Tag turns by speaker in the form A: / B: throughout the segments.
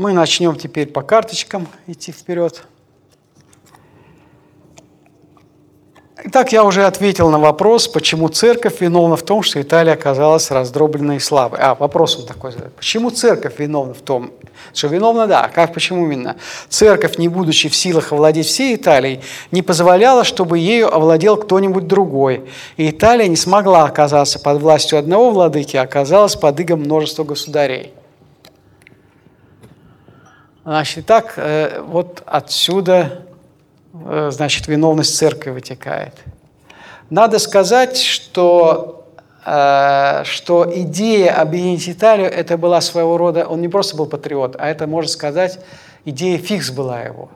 A: Мы начнем теперь по карточкам идти вперед. Итак, я уже ответил на вопрос, почему церковь виновна в том, что Италия оказалась раздробленной и слабой. А, вопрос он такой. Почему церковь виновна в том, что виновна, да, как, почему именно? Церковь, не будучи в силах овладеть всей Италией, не позволяла, чтобы ею овладел кто-нибудь другой. И Италия не смогла оказаться под властью одного владыки, а оказалась под игом множества государей. Значит, так э, вот отсюда Э, значит, виновность церкви вытекает. Надо сказать, что, э, что идея объединить Италию, это была своего рода, он не просто был патриот, а это, можно сказать, идея фикс была его.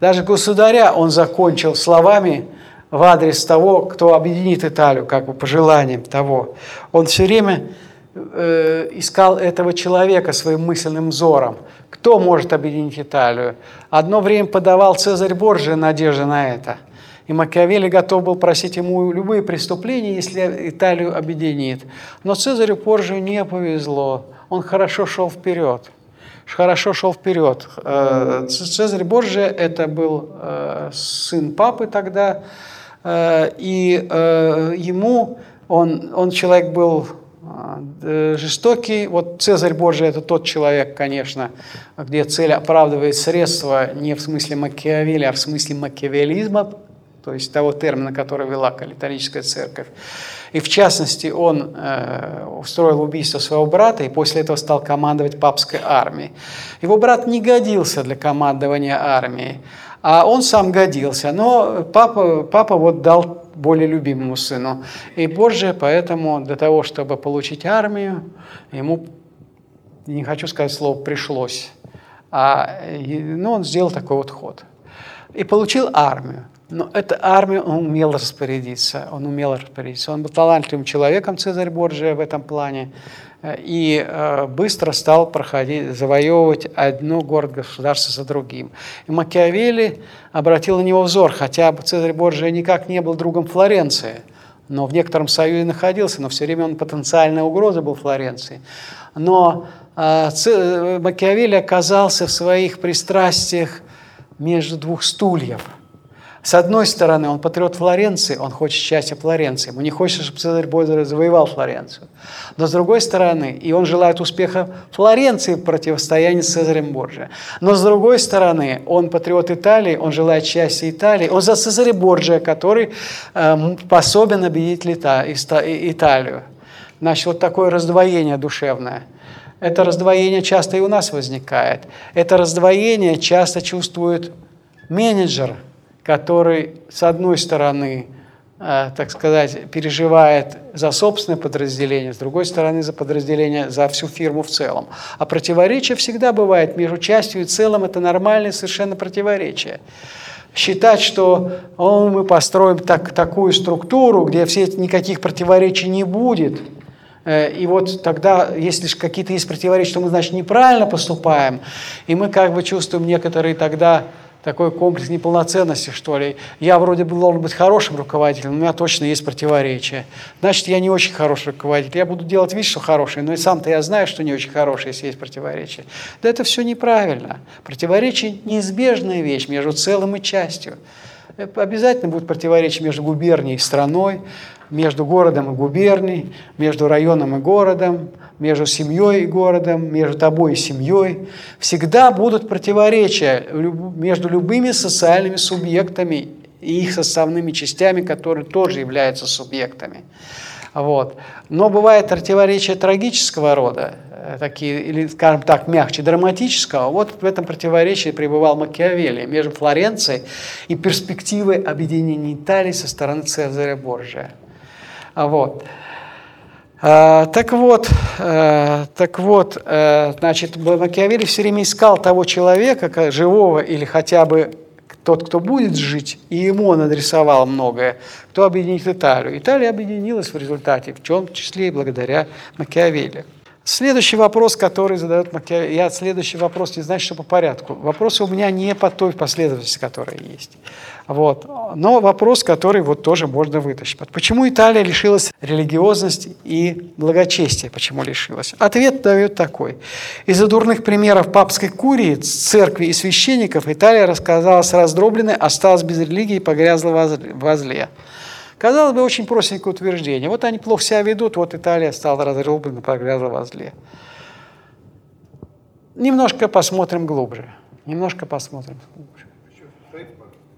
A: Даже государя он закончил словами в адрес того, кто объединит Италию, как бы по желаниям того. Он все время э, искал этого человека своим мысленным взором. Кто может объединить Италию? Одно время подавал Цезарь Борджи надежды на это. И Макиавелли готов был просить ему любые преступления, если Италию объединит. Но Цезарю Борджи не повезло. Он хорошо шел вперед. Хорошо шел вперед. Э, Цезарь Борджи – это был э, сын папы тогда, и ему, он, он человек был жестокий. Вот Цезарь Божий – это тот человек, конечно, где цель оправдывает средства не в смысле Макиавелли, а в смысле макиавелизма, то есть того термина, который вела католическая церковь. И в частности, он э, устроил убийство своего брата и после этого стал командовать папской армией. Его брат не годился для командования армией, а он сам годился. Но папа, папа вот дал более любимому сыну. И Божие поэтому для того, чтобы получить армию, ему, не хочу сказать слово «пришлось», а ну, он сделал такой вот ход. И получил армию. Но эта армия, он умел распорядиться, он умел распорядиться. Он был талантливым человеком, Цезарь Борджия в этом плане и э, быстро стал проходить, завоевывать одно город-государство за другим. И Макиавелли обратил на него взор, хотя Цезарь Борджия никак не был другом Флоренции, но в некотором союзе находился, но все время он потенциальная угроза был Флоренции. Но э, Макиавелли оказался в своих пристрастиях между двух стульев – с одной стороны, он патриот Флоренции, он хочет счастья Флоренции, ему не хочется, чтобы Цезарь Бойзер завоевал Флоренцию. Но с другой стороны, и он желает успеха Флоренции в противостоянии с Цезарем Борджиа. Но с другой стороны, он патриот Италии, он желает счастья Италии, он за Цезаря Борджиа, который э, способен объединить Италию. Значит, вот такое раздвоение душевное. Это раздвоение часто и у нас возникает. Это раздвоение часто чувствует менеджер – который, с одной стороны, э, так сказать, переживает за собственное подразделение, с другой стороны, за подразделение, за всю фирму в целом. А противоречие всегда бывает между частью и целым, это нормальное совершенно противоречие. Считать, что о, мы построим так, такую структуру, где все, никаких противоречий не будет, э, и вот тогда, если какие-то есть противоречия, то мы, значит, неправильно поступаем, и мы как бы чувствуем некоторые тогда такой комплекс неполноценности, что ли. Я вроде бы должен быть хорошим руководителем, но у меня точно есть противоречия. Значит, я не очень хороший руководитель. Я буду делать вид, что хороший, но и сам-то я знаю, что не очень хороший, если есть противоречия. Да это все неправильно. Противоречие – неизбежная вещь между целым и частью. Обязательно будет противоречие между губернией и страной, между городом и губернией, между районом и городом, между семьей и городом, между тобой и семьей. Всегда будут противоречия между любыми социальными субъектами и их составными частями, которые тоже являются субъектами. Вот. Но бывает противоречия трагического рода, э, такие, или, скажем так, мягче, драматического. Вот в этом противоречии пребывал Макиавелли между Флоренцией и перспективой объединения Италии со стороны Цезаря Борджия. Вот. А, так вот, а, так вот, а, значит, Макиавелли все время искал того человека, живого или хотя бы тот, кто будет жить, и ему он адресовал многое, кто объединит Италию. Италия объединилась в результате, в чем числе и благодаря Макиавелли. Следующий вопрос, который задает Макиавелли, я следующий вопрос не значит, что по порядку. Вопросы у меня не по той последовательности, которая есть. Вот. Но вопрос, который вот тоже можно вытащить. Почему Италия лишилась религиозности и благочестия? Почему лишилась? Ответ дает такой. Из-за дурных примеров папской курии, церкви и священников Италия рассказалась раздробленной, осталась без религии и погрязла во зле. Казалось бы, очень простенькое утверждение. Вот они плохо себя ведут, вот Италия стала разрублена, погрязла во зле. Немножко посмотрим глубже. Немножко посмотрим глубже.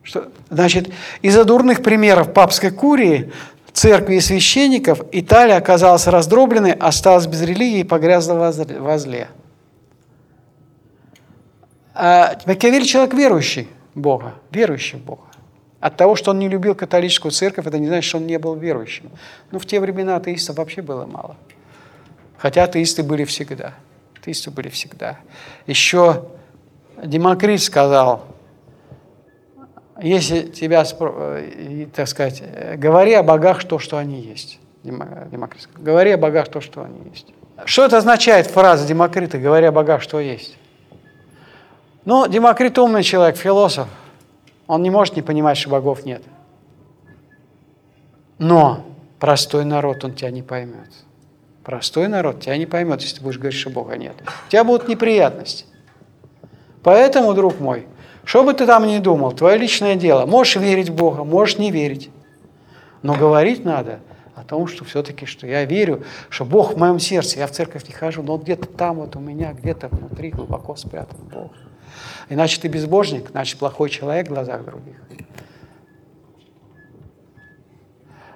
A: Что, значит, из-за дурных примеров папской курии, церкви и священников Италия оказалась раздробленной, осталась без религии и погрязла во зле. А Макиавелли человек верующий в Бога, верующий в Бога. От того, что он не любил католическую церковь, это не значит, что он не был верующим. Но в те времена атеистов вообще было мало. Хотя атеисты были всегда. Атеисты были всегда. Еще Демокрит сказал, если тебя, э, так сказать, говори о богах то, что они есть. Демокрит. Говори о богах то, что они есть. Что это означает фраза Демокрита «говори о богах, что есть»? Ну, Демокрит умный человек, философ – он не может не понимать, что богов нет. Но простой народ, он тебя не поймет. Простой народ тебя не поймет, если ты будешь говорить, что Бога нет. У тебя будут неприятности. Поэтому, друг мой, что бы ты там ни думал, твое личное дело. Можешь верить в Бога, можешь не верить. Но говорить надо о том, что все-таки, что я верю, что Бог в моем сердце, я в церковь не хожу, но где-то там вот у меня, где-то внутри глубоко спрятан Бог. Иначе ты безбожник, значит плохой человек в глазах других.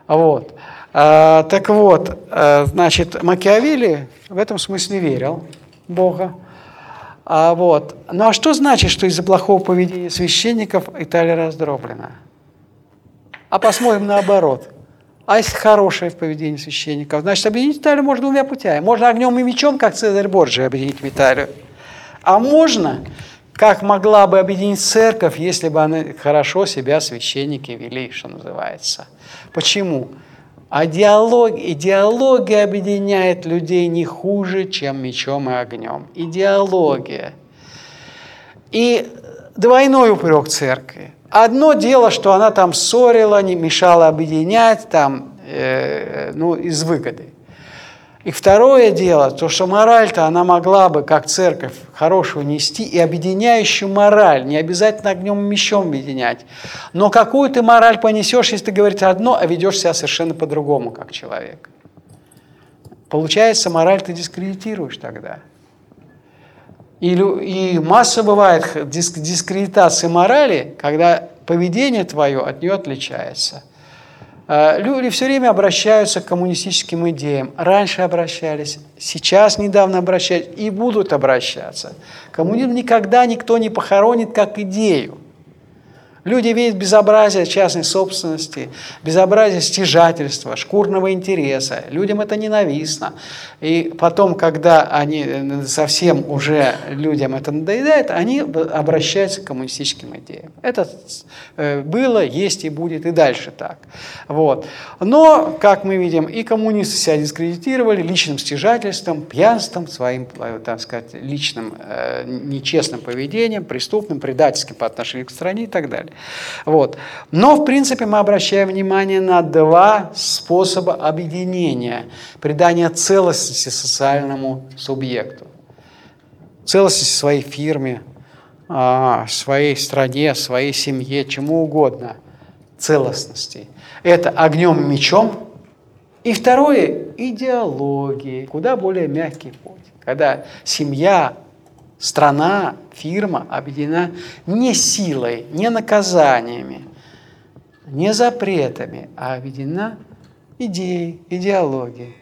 A: Вот. А, так вот, а, значит, Макиавелли в этом смысле верил Бога. А, вот. Ну а что значит, что из-за плохого поведения священников Италия раздроблена? А посмотрим наоборот. А если хорошее в поведении священников, значит, объединить Италию можно двумя путями. Можно огнем и мечом, как Цезарь Борджи, объединить Италию. А можно как могла бы объединить церковь, если бы они хорошо себя священники вели, что называется. Почему? А диалог, идеология объединяет людей не хуже, чем мечом и огнем. Идеология. И двойной упрек церкви. Одно дело, что она там ссорила, не мешала объединять, там, э, ну, из выгоды. И второе дело, то, что мораль-то она могла бы, как церковь, хорошую нести и объединяющую мораль, не обязательно огнем и мечом объединять. Но какую ты мораль понесешь, если ты говоришь одно, а ведешь себя совершенно по-другому, как человек? Получается, мораль ты дискредитируешь тогда. И, и масса бывает дискредитации морали, когда поведение твое от нее отличается. Э, люди все время обращаются к коммунистическим идеям. Раньше обращались, сейчас недавно обращаются и будут обращаться. Коммунизм никогда никто не похоронит как идею. Люди видят безобразие частной собственности, безобразие стяжательства, шкурного интереса. Людям это ненавистно. И потом, когда они э, совсем уже людям это надоедает, они обращаются к коммунистическим идеям. Это э, было, есть и будет и дальше так. Вот. Но, как мы видим, и коммунисты себя дискредитировали личным стяжательством, пьянством, своим, э, так сказать, личным нечестным поведением, преступным, предательским по отношению к стране и так далее. Вот. Но, в принципе, мы обращаем внимание на два способа объединения, придания целостности социальному субъекту. Целостности своей фирме, а, своей стране, своей семье, чему угодно. Целостности. Это огнем и мечом. И второе – идеологии, куда более мягкий путь. Когда семья, страна, фирма объединена не силой, не наказаниями, не запретами, а объединена идеей, идеологией.